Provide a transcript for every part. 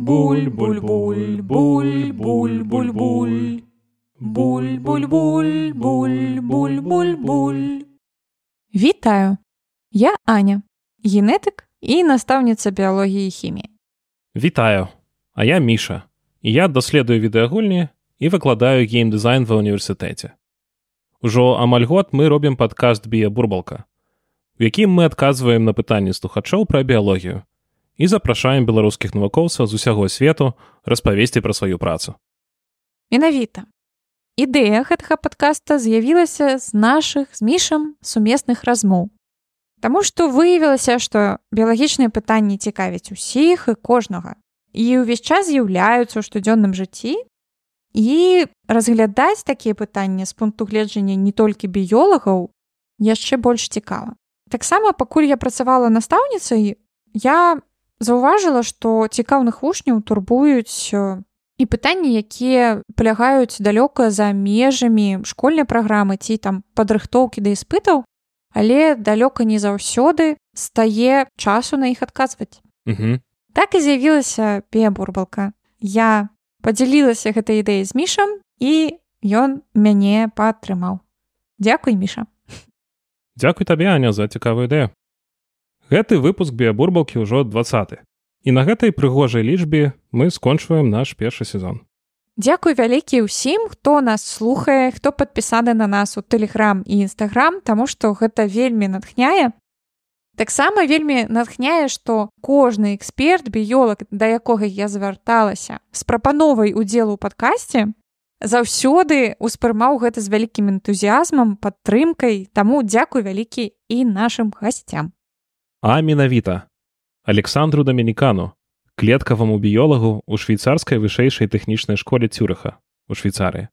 Буль, буль, буль, буль, буль, буль, буль. Буль, буль, буль, буль, буль, буль, буль. Вітаю! Я Аня, генетик і настаўніца біялогіі і хіміі. Вітаю, а я Міша, і я даследую відэагульні і выкладаю геймдызайн ва ўніверсітэце. Ужо амаль год мы робім падкаст біябурбалка, у якім мы адказваем на пытанні слухачоў пра біялогію і запрашаем беларускіх навукоўцаў з усяго свету распавесці пра сваю працу. Менавіта. Ідэя гэтага падкаста з'явілася з нашых з мішам сумесных размоў. Таму што выявілася, што біялагічныя пытанні цікавяць усіх і кожнага і ўвесь час з'яўляюцца ў штодзённым жыцці і разглядаць такія пытанні з пункту гледжання не толькі біёлагаў яшчэ больш цікава. Таксама пакуль я працавала настаўніцай, я заўважыла, што цікаўных вучняў турбуюць і пытанні, якія палягаюць далёка за межамі школьнай праграмы ці там падрыхтоўкі да іспытаў, але далёка не заўсёды стае часу на іх адказваць. Угу. Так і з'явілася пебурбалка. Я падзялілася гэтай ідэяй з мішам і ён мяне падтрымаў. Дзякуй міша. Дзякуй табе Аня за цікавую ідэю. Гэты выпуск біябурбалкі ўжо 20. І на гэтай прыгожай лічбе мы скончваем наш першы сезон. Дзякуй вялікі ўсім, хто нас слухае, хто падпісаны на нас у тэлеграм і нстаграм, таму што гэта вельмі натхняе. Таксама вельмі натхняе, што кожны эксперт, біёлог, да якога я звярталася з прапановай удзелу ў падкасці, заўсёды ўспрымаў гэта з вялікім энтузіязмам, падтрымкай, таму дзякуй вялікі і нашым гасцям. А менавіта Александру Дамінікану, клеткаваму біёлагу ў швейцарскай вышэйшай тэхнічнай школе Цюрыха у Швейцарыі.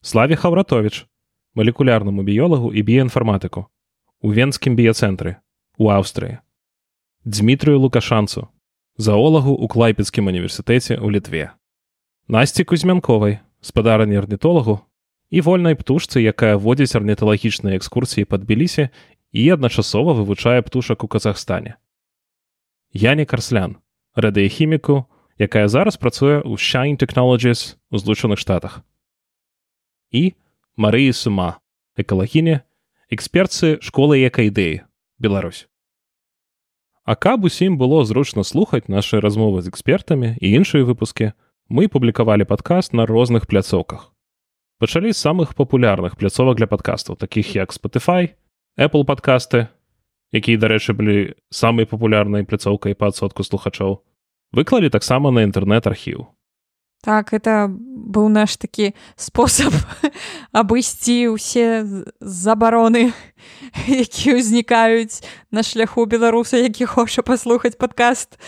Славе Хаўратович, малекулярнаму біёлагу і біяінфарматыку, у венскім біяцэнтры, у Аўстрыі. Дмітрыю Лукашанцу, заолагу ў клайпецкім універсітэце ў літве. Насці Кузьмянковай, спадарані арнітолагу і вольнай птушцы, якая водзіць арніталагічныя экскурсіі пад Белісе і адначасова вывучае птушак у Казахстане. Яне Карслян, рэдыяхіміку, якая зараз працуе ў Shine Technologies у злучаных штатах. І Марыі Сума, экалагіне, эксперцы школы экаідэі, Беларусь. А каб усім было зручна слухаць нашы размовы з экспертамі і іншыя выпускі, мы публікавалі падкаст на розных пляцоўках. Пачалі з самых папулярных пляцовак для падкастаў, такіх як Spotify, Apple падкасты, якія, дарэчы, былі самай папулярнай пляцоўкай па адсотку слухачоў, выклалі таксама на інтэрнэт-архіў. Так, это быў наш такі спосаб абысці ўсе забароны, якія ўзнікаюць на шляху беларуса, які хоча паслухаць падкаст.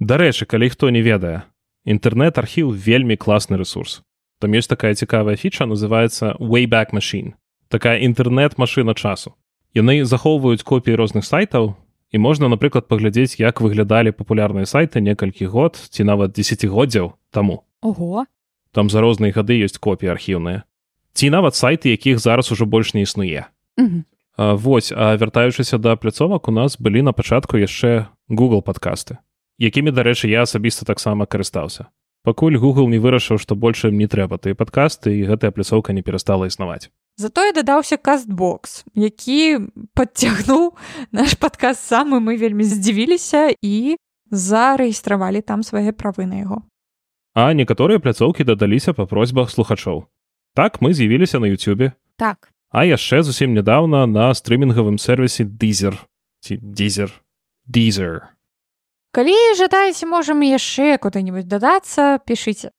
Дарэчы, калі хто не ведае, інтэрнэт-архіў вельмі класны рэсурс. Там ёсць такая цікавая фіча, называецца Wayback Machine, такая інтэрнэт-машына часу. Яны захоўваюць копіі розных сайтаў і можна, напрыклад, паглядзець, як выглядалі папулярныя сайты некалькі год ці нават дзесяцігоддзяў таму. Ого. Там за розныя гады ёсць копіі архіўныя. Ці нават сайты, якіх зараз ужо больш не існуе. Мгм. А, вось, а вяртаючыся да пляцовак у нас былі на пачатку яшчэ Google падкасты, якімі, дарэчы, я асабіста таксама карыстаўся. Пакуль Google не вырашыў, што больш ім не трэба тыя падкасты і гэтая пляцоўка не перастала існаваць. Затое дадаўся кастбокс, які падцягнуў наш падказ сам і мы вельмі здзівіліся і зарэгістравалі там свае правы на яго. А некаторыя пляцоўкі дадаліся па просьбах слухачоў. Так мы з'явіліся на Ютубе, Так. а яшчэ зусім нядаўна на стрымінгавым сервісе Deezer ці Deezer. Deezer. Калі жадаеце, можам яшчэ куды-нибудь дадацца, пішыце.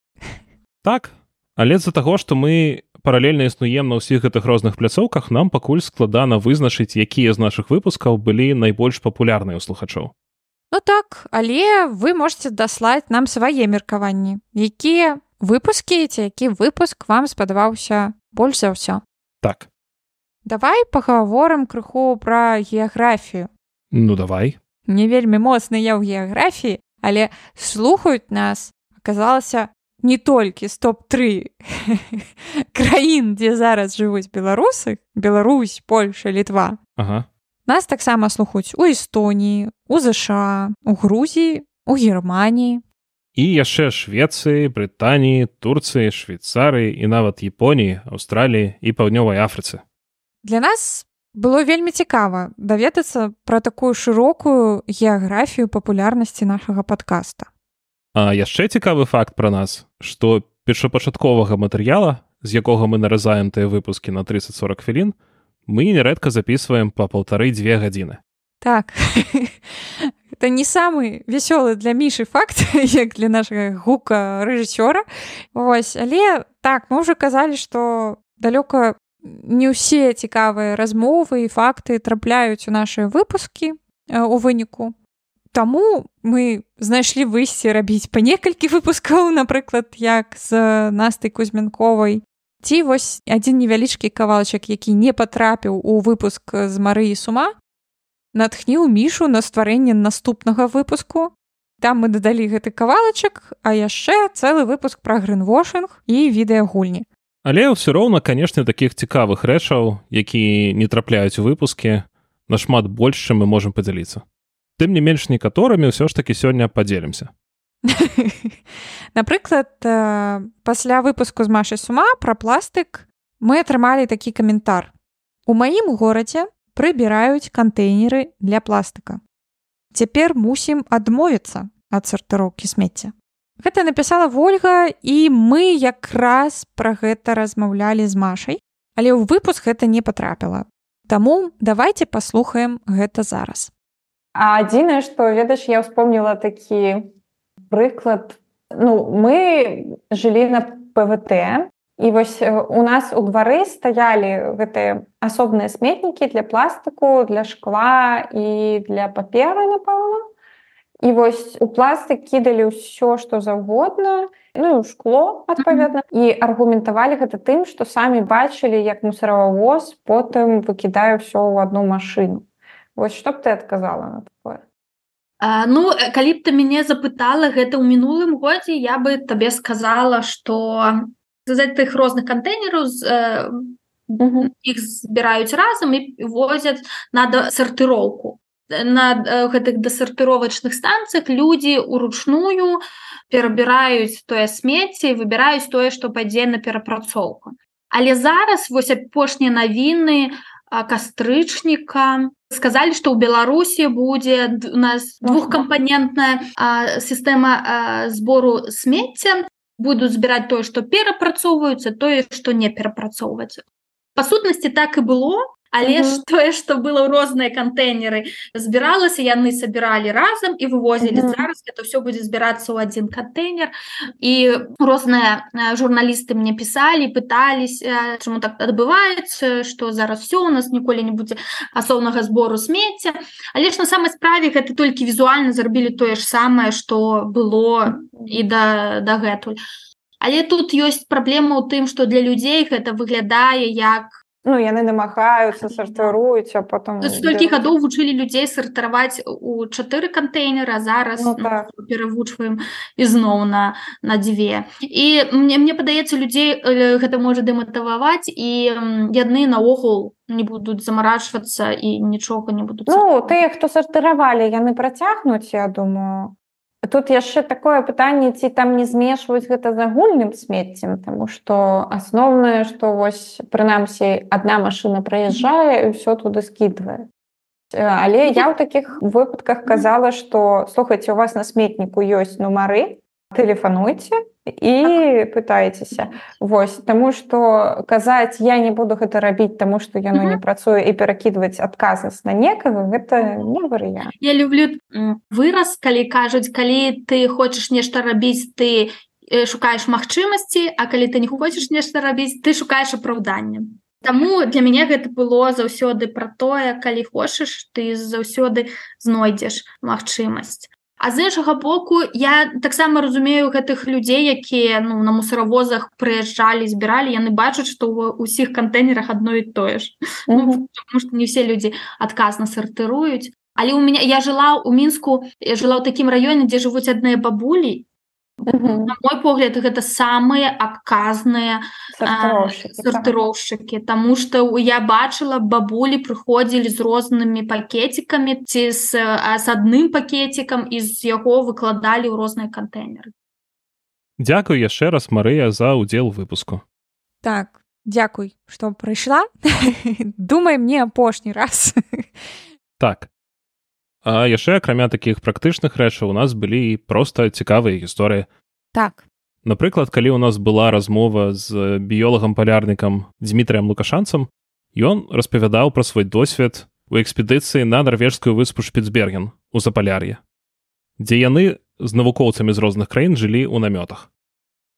Так, але з-за таго, што мы паралельна існуем на ўсіх гэтых розных пляцоўках, нам пакуль складана вызначыць, якія з нашых выпускаў былі найбольш папулярныя ў слухачоў. Ну так, але вы можете даслаць нам свае меркаванні. Якія выпускі ці які выпуск вам спадабаўся больш за ўсё. Так, Давай пагаворым крыху пра геаграфію. ну давай. Не вельмі моцны я ў геаграфіі, але слухаюць нас аказалася не толькі стоп-3 краін, дзе зараз жывуць беларусы, Беларусь, Польша, літва. Ага. Нас таксама слухаюць у Эстоніі, у ЗША, у Грузіі, у Германіі, і яшчэ швецыі брытаніі турцыі швейцарыі і нават японіі аўстраліі і паўднёвай афрыцы Для нас было вельмі цікава даведацца пра такую шырокую геаграфію папулярнасці нашага падкаста А яшчэ цікавы факт пра нас што першапачатковага матэрыяла з якога мы наразаем тыя выпускі на 30-40 хвілін мы нярэдка записываем па паўтары-дзве гадзіны. Так. Это не самы вясёлы для мішы факт як для нашага гука рэжысёра. Вось але так мы уже казалі што далёка не ўсе цікавыя размовы і факты трапляюць у нашыя выпускі у выніку Таму мы знайшлі выйсці рабіць па некалькі выпускаў. Напрыклад як з настай кузьмянковай. Ці вось адзін невялічкі кавалчык які не патрапіў у выпуск з марыі сума натхніў мішу на стварэнне наступнага выпуску. Там мы дадалі гэты кавалачак а яшчэ цэлы выпуск пра грынвошинг і відэагульні Але ўсё роўна канешне такіх цікавых рэчаў які не трапляюць у выпуске нашмат больш чым мы можемм падзяліцца тым не менш некаторымі ўсё ж такі сёння падзелімся напрыклад пасля выпуску з машай сума пра пластык мы атрымалі такі каментар у маім горадзе прыбіраюць кантэйнеры для пластыка. Цяпер мусім адмовіцца ад сартыроўкі смецця. Гэта напісала Вольга і мы якраз пра гэта размаўлялі з Машай, але ў выпуск гэта не патрапіла. Таму давайте паслухаем гэта зараз. А адзінае, што ведаеш, я ўспомніла такі прыклад. Ну, мы жылі на ПВТ І вось у нас у двары стаялі гэтыя асобныя сметнікі для пластыку, для шкла і для паперы, напэўна. І вось у пластык кідалі ўсё, што заўгодна, ну, шкло адпаведна і аргументавалі гэта тым, што самі бачылі, як мусарававоз потым выкідае ўсё ў одну машыну. Вось што б ты адказала на такое? А, ну калі б ты мяне запытала гэта ў мінулым годзе я бы табе сказала што сказать тых розных кантэйнераў з іх э, збіраюць разам і возяць на сартыроўку на гэтых дасартыровачных станцыях людзі уручную перабіраюць тое смецце і выбіраюць тое што падзе на перапрацоўку. Але зараз вось апошнія навіны кастрычніка сказалі што ў беларусі будзе у нас двухкампанентная сістэма збору смецця будуць збіраць тое што перапрацоўваюцца тое што не перапрацоўваць па сутнасці так і было але ж тое што было ў розныя кантэйнеры збіралася яны сабіралі разам і вывозілі. Зараз это все будзе збірацца ў адзін кантэйнер. І розныя журналісты мне пісалі пыталіся чаму так адбываецца што зараз все у нас ніколі не будзе асоўнага збору смецця. Але ж на самай справе гэта толькі візуальна зрабілі тое ж самае што было і да дагэтуль. Але тут ёсць праблема ў тым што для людзей гэта выглядае як Ну яны намагаюцца сартыруюць а потом столькі гадоў вучылі людзей сартаваць у чатыры кантэйнера зараз ну, так. перавучваем ізноў на на дзве і мне мне падаецца людзей гэта можа дэматававаць і яны наогул не будуць замарачвацца і нічога не будуць ну, тыя хто сартыравалі яны працягнуць я думаю тут яшчэ такое пытанне ці там не змешваюць гэта з агульным смеццем тому что асноўнае что вось прынамсі одна машина праязджае ўсё туды скидывае але я ў таких выпадках казала что слухайте у вас на сметніку ёсць нумары тэлефануйте і пытаецеся Вось таму што казаць я не буду гэта рабіць таму што яно не працуе і перакідваць адказнасць на некага гэта не варыянт Я люблю выраз калі кажуць калі ты хочаш нешта рабіць ты шукаеш магчымасці А калі ты не хочаш нешта рабіць ты шукаеш апраўдання Таму для мяне гэта было заўсёды пра тое калі хочаш ты заўсёды знойдзеш магчымасць А з іншага боку я таксама разумею гэтых людзей якія ну на мусаравозах прыязджалі збіралі. Яны бачаць што ў усіх кантэйнерах адно і тое ж. Mm -hmm. ну, что не все людзі адказна сартыруюць. Але у меня я жыла у мінску я жыла ў такім раёне дзе жывуць адныя бабулі на мой погляд гэта самыя адказныя сартыроўшчыкі Таму што я бачыла бабулі прыходзілі з рознымі пакетикамі ці з, з адным пакетикам і з яго выкладалі ў розныя кантэйнеры Дякую яшчэ раз Марыя за ўдзел выпуску. Так дзякуй што прыйшла думай мне апошні раз. Так А яшчэ акрамя такіх практычных рэчаў у нас былі проста цікавыя гісторыі. Так. Напрыклад, калі ў нас была размова з біёлагам палярнікам Дмітрыем Лукашанцам, ён распавядаў пра свой досвед у экспедыцыі на нарвежскую выспу Шпіцберген у запаляр'е, дзе яны з навукоўцамі з розных краін жылі ў намётах.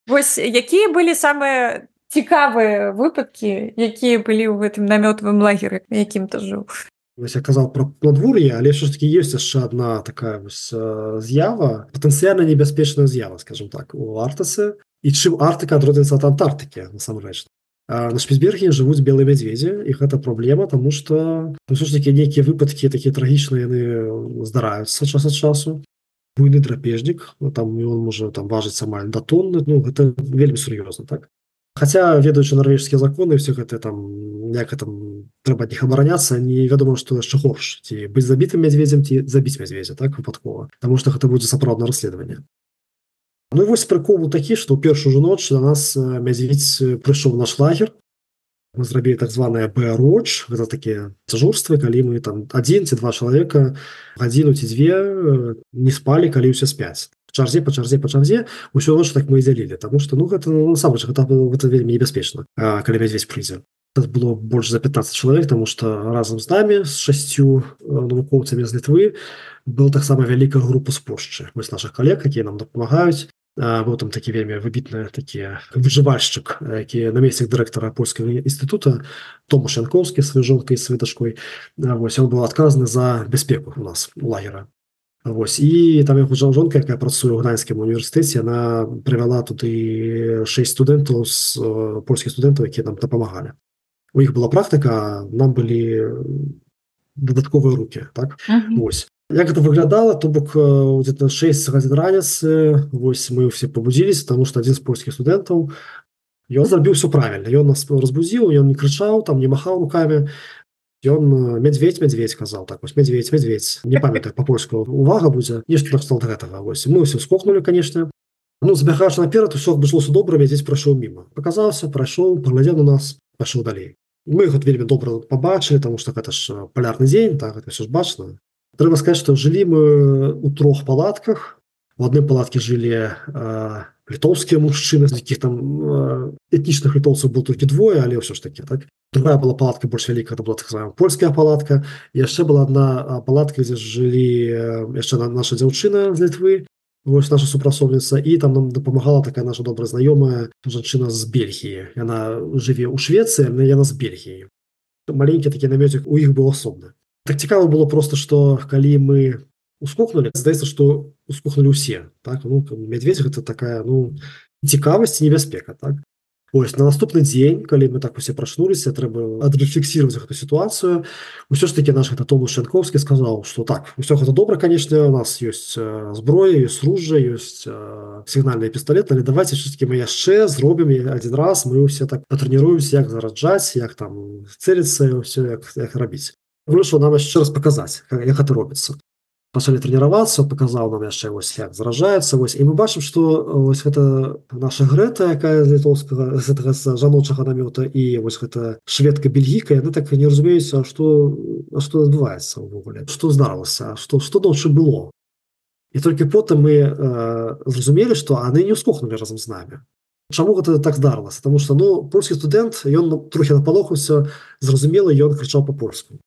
Вось якія былі самыя цікавыя выпадкі, якія былі ў гэтым намётавым лагеры, якім ты жыў я казаў про надвор'е але ж таки есть яшчэ одна такая вось з'ява патэнцыяльна небяспечная з'ява скажем так у артасы і чым артыка адродзіцца ад антарктыкі насамрэч на шпіцберге жывуць белыя мядзведзі і гэта праблема тому что ж таки нейкія выпадкі такія трагічныя яны здараюцца час ад часу. Буйны драпежнік ну, там ён можа там важыць амаль да тонны ну гэта вельмі сур'ёзна так Хаця ведаючы нарвежскія законы все гэта там як там трэба іх абараняцца невядома што яшчэ горш ці быць забітым мядзведзем ці забіць мядзведзя так выпадкова Таму што гэта будзе сапраўдна расследаванне Ну вось прыкол такі што ў першую ж ноч да нас мядзведь прыйшоў наш лагер мы зрабілі так званая броч гэта такія цяжурствы калі мы там адзін ці два чалавека гадзіну ці дзве не спалі калі ўсе спяць чарзе по чарзе по чарзе ўсё ноч так мы дзялілі тому что ну гэта ну, сам гэта было гэта вельмі небяспечна калі весь прыйдзе было больш за 15 чалавек тому что разам з намі з шасцю навукоўцамі з літвы был таксама вялікая група з пошчы вось наших калег якія нам дапамагаюць. Быў там такі вельмі выбітныя такія выжывальшчык які на месцах дырэктара польскага інстытута Тома шянковскі сваёй жонкай сваёй дашкой вось он быў адказаны за бяспеку у нас лагера Вось і там яго жонка, якая працуе ў гданьскім універсітэце, яна прывяла туды шэсць студэнтаў з польскіх студэнтаў, якія нам дапамагалі. У іх была практыка, нам былі дадатковыя рукі так Вось. Як гэта выглядала, то бок где-то 6 гадзін раніцы вось мы ўсе пабудзіліся, таму што адзін з польскіх студэнтаў ён зрабіў все правильно. Ён нас разбудзіў, ён не крычаў, там не махаў руками, ён мядзведь мядзведь казаў так вось мядзведь мядзведь не памятаю по-польску увага будзе нешта накстал гэтага вось мы ўсё скокнули конечно. Ну забягаеш наперад усё вышлося добра мядзець прайшоў мімо показаўся прайшоў паглядзеў на нас пайшоў далей мы тут вельмі добра побачылі тому что гэта ж палярны дзень так гэта ж бачна трэба сказать что жылі мы у трох палатках у адным палатке жылі а, літоўскія мужчыны якіх там этнічных літоўцаў был толькі двое але ўсё ж таки так. Другая была палатка больш вялікая была так польская палатка. Яшчэ была одна палатка дзе жылі яшчэ наша дзяўчына з літвы вось наша супрацоўніца і там нам дапамагала такая наша добра знаёмая жанчына з бельгіі яна жыве ў швецыі яна з бельгіі маленькі такі намёцік у іх быў асобны так цікава было просто что калі мы ускокнули здаецца что ускухнули усе так? Ну мядзведь гэта такая ну цікавасць небяспека так? Ось на наступны дзень калі мы так усе прачнуліся трэба адрэфлексировать эту ситуацию. Ўсё ж таки наш это тому шанковскі сказал что так все гэта добра конечно у нас есть зброя ёсць ружа ёсць сігнальные пістолет але давайте все-таки мы яшчэ зробім один раз мы все так патрэніруемся як зараджаць як там целіцца все як, як рабіць вырашыў нам яшчэ раз показаць як гэта робіцца пачалі трэніравацца паказаў нам яшчэ вось як заражаецца вось і мы бачым што вось гэта наша грэта якая з літоўскага гэтага жаночага намёта і вось гэта шведка бельгійка яны так не разумеюць што што адбываецца ўвогуле. Што здарылася што што ночы было? І толькі потым мы э, зразумелі што яны не ўскохнули разам з намі. Чаму гэта так здарылася? Таму што ну польскі студэнт ён трохі напалохаўся зразумела ён крычаў па-польску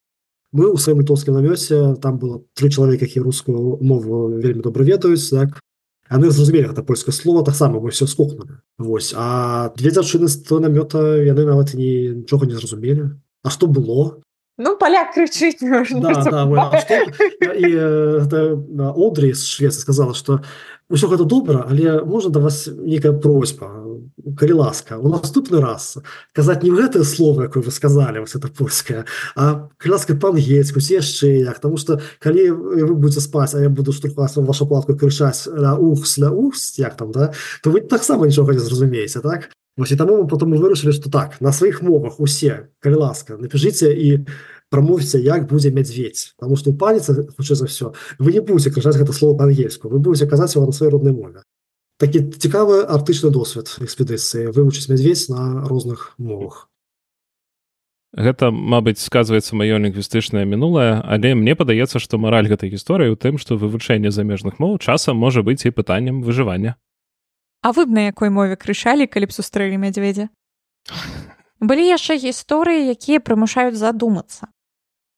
мы ў сваім літоўскім намёце там было тры чалавека які рускую мову вельмі добра ведаюць так. Яны зразумелі гэта польскае слово таксама мы все скокнули Вось. А две дзяўчыны з то намёта яны нават нічога не зразумелі А што было? Ну поляк крычыць Одрі з Швецы сказала что ўсё гэта добра але можна да вас нейкая просьба калі ласка у наступны раз казаць не гэтае слово якое вы сказали вас это польская а кляска па-ангельску яшчэ як. Тому что калі вы будете спаць а я буду штурхаць вашу платку крычаць на ух для уст як там да то вы таксама нічога не зразумееце так? Вось, таму мы потом вырашылі что так на сваіх мовах усе калі ласка напишите і прамовіце як будзе мядзведь потому что паліца хутчэй за все вы не будете крычаць гэта слово па-ангельску вы будете казаць его на сваёй роднай мове такі цікавы артычны досвед экспедыцыі вывучыць мядзведь на розных мовах. Гэта мабыць сказваецца маё лінгвістычнае мінулае але мне падаецца што мараль гэтай гісторыі ў тым што вывучэнне замежных моў часам можа быць і пытаннем выжывання. А вы б на якой мове крышалі калі б сустрэлі мядзведзя? Былі яшчэ гісторыі якія прымушаюць задумацца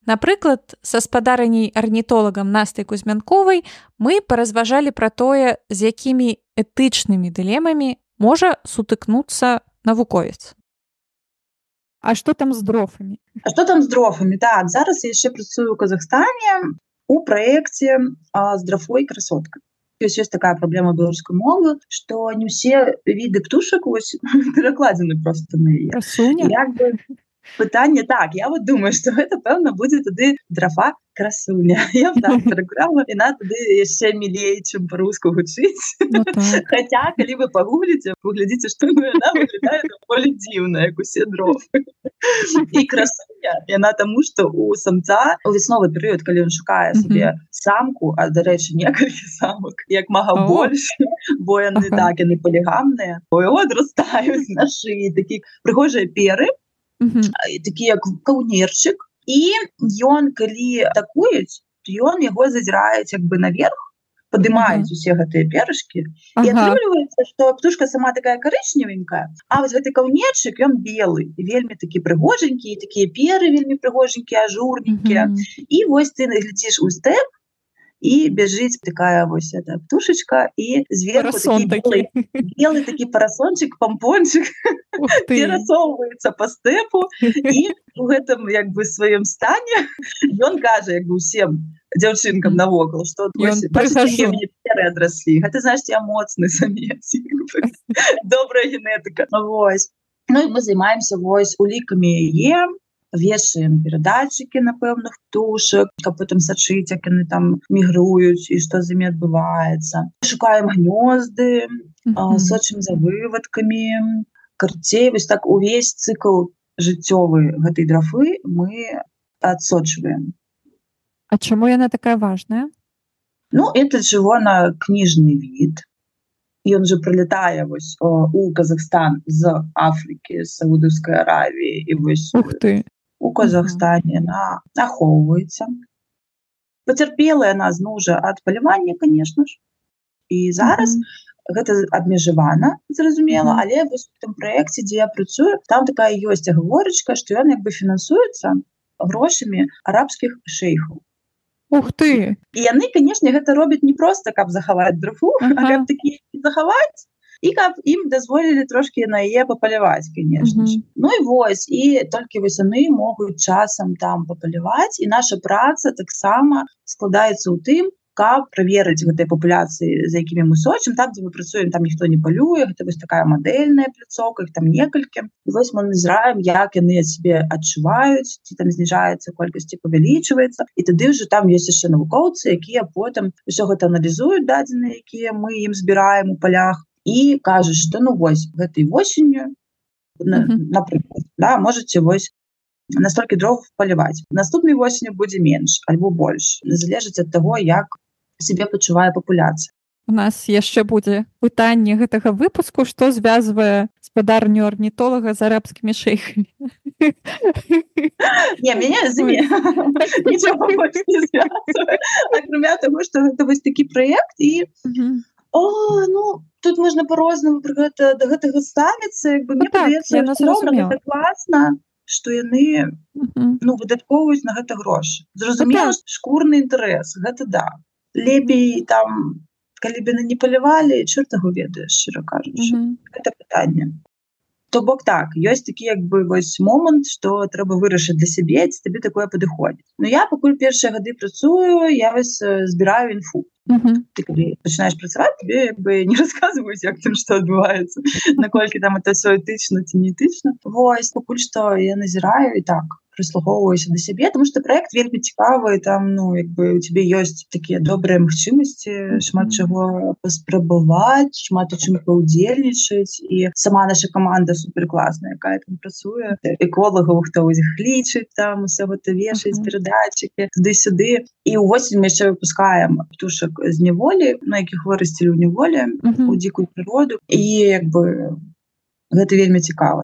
Напрыклад, са спадараней арнітолагам Настай Кузьмянковай мы паразважалі пра тое, з якімі этычнымі дылемамі можа сутыкнуцца навуковец. А што там з дрофамі? А што там з дрофамі? Так, зараз я яшчэ працую ў Казахстане у праекце з драфой красотка. Ёсць ёсць такая праблема беларускай мовы, што не ўсе віды птушак перакладзены проста на яе пытанне так я вот думаю что гэта пэўна будзе тады драфа красуня. Программа і на тады яшчэ мілей чым по-руску гучыць ну, так. хотя калі вы пагугліце выглядзіце што поле дзіўна як усе дров. І красуня. Яна таму что у самца у весновы перыяд калі ён шукае сабе самку а дарэчы некалькі самак як мага больш бо яны так яны полігамныя адрастаюць нашы такі прыгожыя перы такі як каўнерчык і ён калі атакуюць ён яго зазіраюць як бы наверх падымаюць усе гэтыя перышкі атрымліваецца што птушка сама такая карычневенькая А вось гэты каўнерчык ён белы вельмі такі прыгожанькі такія перы вельмі прыгожанькія ажурненькія. І вось ты глядзіш у стэп і бяжыць такая вось эта птушечка і зверху такі белый такі парасончик помпончик перасоўваецца по стэпу і у гэтым як бы сваём стане ён кажа як бы усім дзяўчынкам навокал что адраслі гэта значит я моцны самец добрая генетыка Вось Ну мы займаемся вось улікамі е вешаем перадатчыкі на пэўных птушак каб потым сачыць як яны там мігруюць і што з імі адбываецца шукаем гнёзды mm -hmm. сочым за вывадкамі карцей вось так увесь цыкл жыццёвы гэтай драфы мы адсочваем А чаму яна такая важная Ну это жыво на кніжны від ён же прилетае вось у Казахстан з Афрыкі саудаўскай Аравіі і вось Ух ты у Казахстане на ахоўваецца поцярпелая нас ну уже ад палівання конечно ж і зараз mm -hmm. гэта абмежавана зразумела mm -hmm. але вось там проекте дзе я працую там такая ёсць гаворачка что ён як бы фінансуецца грошамі арабскіх шейхаў Ух ты і яны канешне гэта робяць не просто каб захаваць драфу ага. такі захаваць і каб ім дазволілі трошки на яе папаляваць конечно mm -hmm. Ну і вось і толькі весяны могуць часам там папаляваць і наша праца таксама складаецца ў тым каб праверыць гэтай папуляцыі за якімі мы сочым там дзе мы працуем там ніхто не палюе гэта вось такая мадэльная пляцоўка их там некалькі вось мы назіраем як яны себе адчуваюць ці там зніжаецца колькасці павялічваецца і тады ўжо там ёсць яшчэ навукоўцы якія потым ўсё гэта аналізуюць дадзеныя якія мы ім збіраем у палях і кажуць что ну вось гэтай восенню напрыклад да можете вось настолькі дров паліваць наступнай восенню будзе менш альбо больш залежыць ад того як себе пачувае папуляцыя у нас яшчэ будзе пытанне гэтага выпуску что звязвае спадарню арнітолага з арабскімі шейхамі акрамя того что гэта вось такі праект і О, ну тут можна по-рознаму про гэта да гэтага ставіцца як бы мне так, класна что яны ну выдаткоўваюць на гэта грошы. Зразумела ну, шкурны інтарэс гэта да. Лепей там калі бы яны не палявалі чортагу ведаеш шчыра кажучы. Это пытанне. То бок так ёсць такі як бы вось момант што трэба вырашыць для сябе ці табе такое падыходзіць. Ну я пакуль першыя гады працую я вас збіраю інфу ты калі пачынаеш працаваць тебе бы не расказваюць як там што адбываецца наколькі там это все этычна ці не этычна Вось пакуль што я назіраю і так прыслугоўваюся да сябе тому что проект вельмі цікавы там ну як бы у тебе ёсць такія добрыя магчымасці шмат чаго паспрабаваць шмат у чым паўдзельнічаць. І сама наша команда суперкласная якая там працуе. Эколагаў хто іх лічыць там усё гэта вешаць перадатчыкі туды-сюды. І увосень мы яшчэ выпускаем птушак з няволі на якіх вырасцілі ў неволі у дзікую прыроду. І як бы гэта вельмі цікава.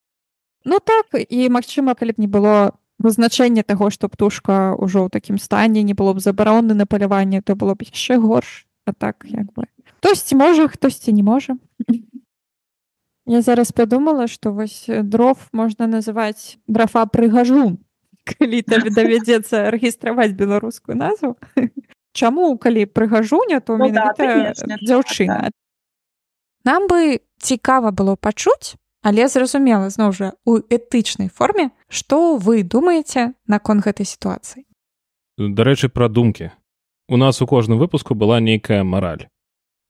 Ну так і магчыма калі б не было вызначэнне таго што птушка ўжо ў такім стане не было б забароны на паляванне то было б яшчэ горш а так як бы. Хтосьці можа хтосьці не можа. Я зараз падумала што вось дров можна называць драфа прыгажу калі табе давядзецца рэгістраваць беларускую назву. Чаму калі прыгажуня то Ну да, менавіта конечно, дзяўчына. Нам бы цікава было пачуць але зразумела зноў жа у этычнай форме што вы думаеце наконт гэтай сітуацыі? Дарэчы пра думкі. У нас у кожным выпуску была нейкая мараль.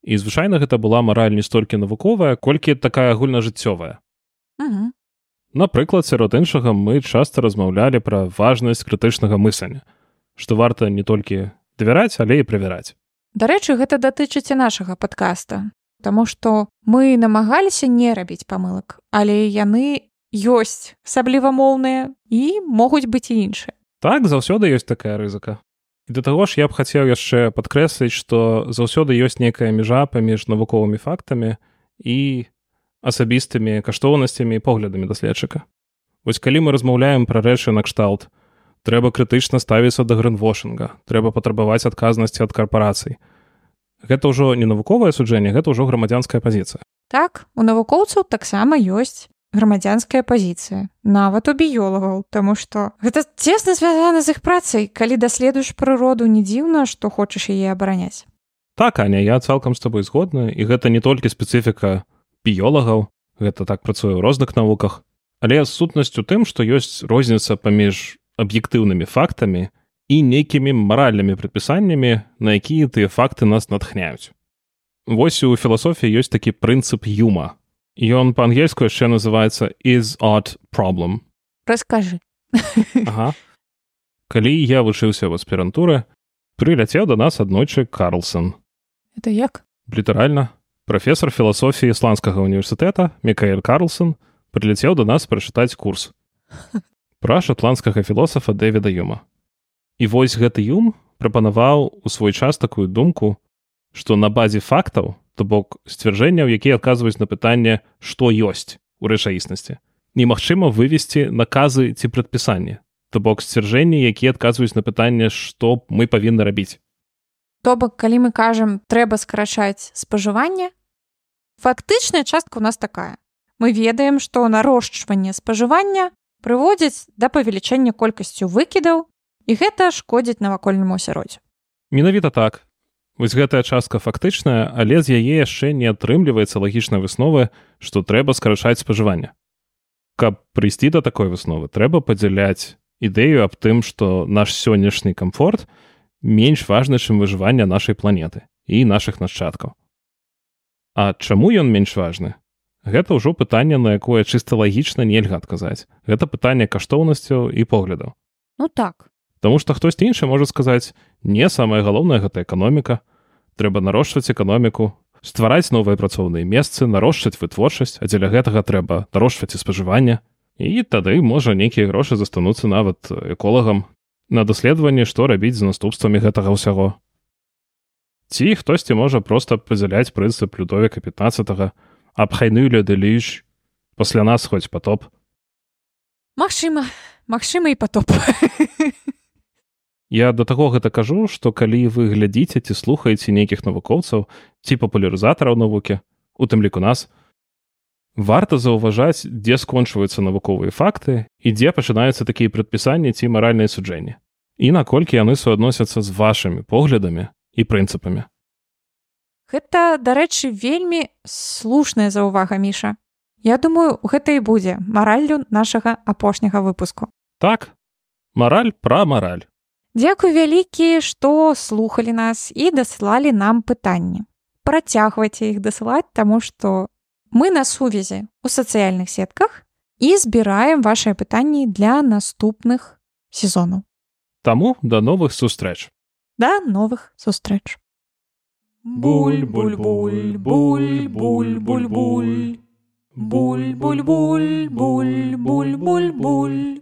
І звычайна гэта была мараль не столькі навуковая колькі такая агульнажыццёвая. Мгм. напрыклад сярод іншага мы часта размаўлялі пра важнасць крытычнага мыслення што варта не толькі давяраць але і правяраць. Дарэчы гэта датычыць і нашага падкаста Таму што мы намагаліся не рабіць памылак але яны ёсць асабліва моўныя і могуць быць і іншыя. Так заўсёды ёсць такая рызыка. І да таго ж я б хацеў яшчэ падкрэсліць што заўсёды ёсць нейкая мяжа паміж навуковымі фактамі і асабістымі каштоўнасцямі і поглядамі даследчыка. Вось калі мы размаўляем пра рэчы накшталт трэба крытычна ставіцца да грынвошинга трэба патрабаваць адказнасці ад карпорацый гэта ўжо не навуковае суджэнне гэта ўжо грамадзянская пазіцыя. Так у навукоўцаў таксама ёсць грамадзянская пазіцыя. Нават у біёлагаў Таму што гэта цесна звязана з іх працай калі даследуеш прыроду не дзіўна што хочаш яе абараняць. Так аня я цалкам з табой згодна і гэта не толькі спецыфіка біёлагаў гэта так працуе ў розных навуках але сутнасць у тым што ёсць розніца паміж аб'ектыўнымі фактамі і нейкімі маральнымі прадпісаннямі на якія тыя факты нас натхняюць Вось у філасофіі ёсць такі прынцып юма ён па-ангельску яшчэ называецца is art problem? Раскажы ага. калі я вучыўся ў аспірантуры прыляцеў да нас аднойчы Карлсон это як? Літаральна прафесор філасофіі ісландскага універсітэта Мікаэль Карлсон прыляцеў да нас прачытаць курс пра шотландскага філосафа дэвіда юма і вось гэты юм прапанаваў у свой час такую думку што на базе фактаў то бок сцвярджэнняў якія адказваюць на пытанне што ёсць у рэчаіснасці немагчыма вывесці наказы ці прадпісанні то бок сцвярджэнні якія адказваюць на пытанне што мы павінны рабіць. То бок калі мы кажам трэба скарачаць спажыванне фактычная частка у нас такая. Мы ведаем што нарошчванне спажывання прыводзіць да павелічэння колькасцю выкідаў і гэта шкодзіць навакольнаму асяроддзю. Менавіта так. Вось гэтая частка фактычная але з яе яшчэ не атрымліваецца лагічнай высновы што трэба скарачаць спажыванне. Каб прыйсці да такой высновы трэба падзяляць ідэю аб тым што наш сённяшні камфорт менш важны чым выжыванне нашай планеты і нашых нашчадкаў. А чаму ён менш важны? Гэта ўжо пытанне на якое чыста лагічна нельга адказаць. Гэта пытанне каштоўнасцяў і поглядаў. Ну так Таму што хтосьці іншы можа сказаць не самае галоўнае гэта эканоміка. Трэба нарошчваць эканоміку ствараць новыя працоўныя месцы нарошчаць вытворчасць а дзеля гэтага трэба нарошчваць і спажыванне і тады можа нейкія грошы застануцца нават эколагам на даследаванне што рабіць з наступствамі гэтага ўсяго. Ці хтосьці можа проста падзяляць прынцып людовіка 15 абхайнуля дэліж пасля нас хоць потоп Магчыма Магчыма і потоп Я да таго гэта кажу, што калі вы глядзіце ці слухаеце нейкіх навукоўцаў ці папулярызатараў навукі, у тым ліку нас, варта заўважаць, дзе скончваюцца навуковыя факты і дзе пачынаюцца такія прадпісанні ці маральныя суджэнні. І наколькі яны суадносяцца з вашымі поглядамі і прынцыпамі. Гэта, дарэчы, вельмі слушная заўвага міша. Я думаю гэта і будзе мараллю нашага апошняга выпуску Так мараль пра мараль Дзякуй вялікі што слухалі нас і даслалі нам пытанні працягвайце іх дасылаць таму што мы на сувязі у сацыяльных сетках і збіраем вашыя пытанні для наступных сезонаў Таму да новых сустрэч да новых сустрэч Буль, буль, буль, буль, буль, буль, буль. Буль, буль, буль, буль, буль, буль, буль.